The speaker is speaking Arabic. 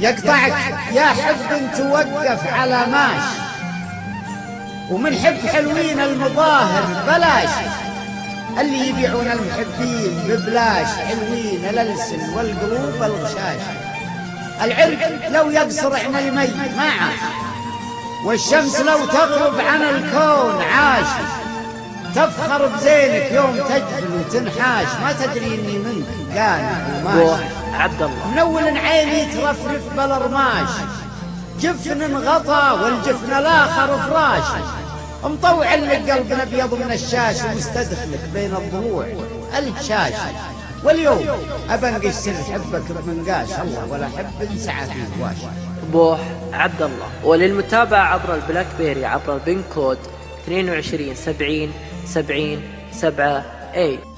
يقطعك يا حب توقف على ماش. ومن حب حلوين المظاهر بلاش. اللي يبيعون المحبين ببلاش حلوين الألسن والقلوب الغشاش. العرق لو يقصر عن المي ما عاش والشمس لو تغرب عن الكون عاش. تفخر بزينك يوم تجفل وتنحاش. ما تدري إني منك قانع وماشي عبد الله. من اول عيني ترفرف بالرماش. جفن غطى والجفن الآخر فراش. مطوع لك قلبنا أبيض من الشاش ومستدخلك بين الضلوع. الشاش واليوم ابنقش سر حبك بمنقاش الله ولا حب انسعى في واش. بوح عبد الله. وللمتابعة عبر ال BlackBerry عبر ال PIN code 22 70 70 7 8